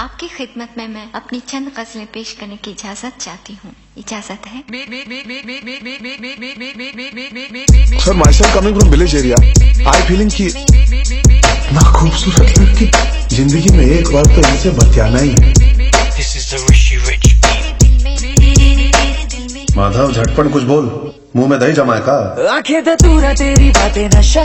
आपकी खिदमत में मैं अपनी चंद गजलें पेश करने की इजाज़त चाहती हूँ इजाज़त है sir myself coming from village area I feeling की इतना खूबसूरत लड़की ज़िंदगी में एक बार तो इनसे बतियाना ही है माधव झटपट कुछ बोल मुँह में दही जमाए का आँखें धतूरा तेरी बातें नशा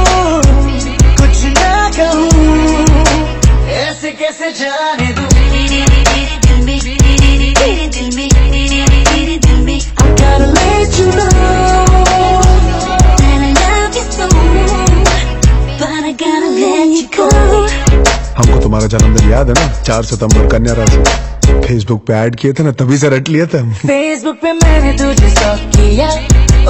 कैसे जाने दूँ? I gotta let you know And I love you so, but I gotta let you go. हमको तुम्हारा जन्मदिन याद है ना? चार सितंबर कन्या राशि। फेसबुक पे ऐड किए थे ना तभी से रट लिया था फेसबुक पे मैंने तुझे स्टॉक किया।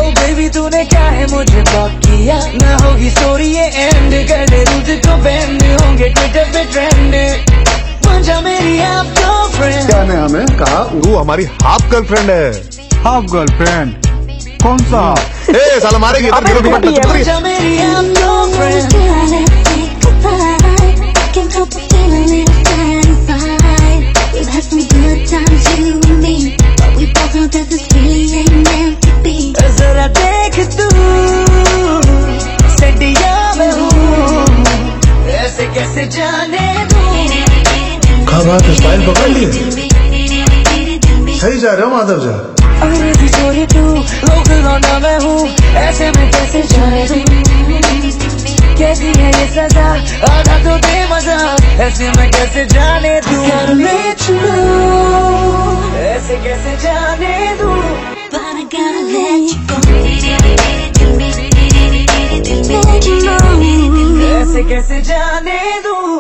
ओ बेबी तूने क्या है मुझे ब्लॉक किया? ना होगी स्टोरी ये एंड कर दे। तुझको बैंड होंगे ट्विटर पे ट्रेंड क्या ने हमें कहा वो हमारी हाफ़ गर्लफ्रेंड है। हाफ़ गर्लफ्रेंड कौन सा? ए साल हमारे कैसे जाने खबर स्टाइल पकड़ लिए सही जा रहे हो माधव जा। तू लोकल लौंडा मैं हूँ। ऐसे में कैसे जाने दूँ? कैसी है ये सजा? आधा तो दे मज़ा। ऐसे में कैसे जाने know ऐसे कैसे जाने know. ऐसे कैसे जाने दूँ?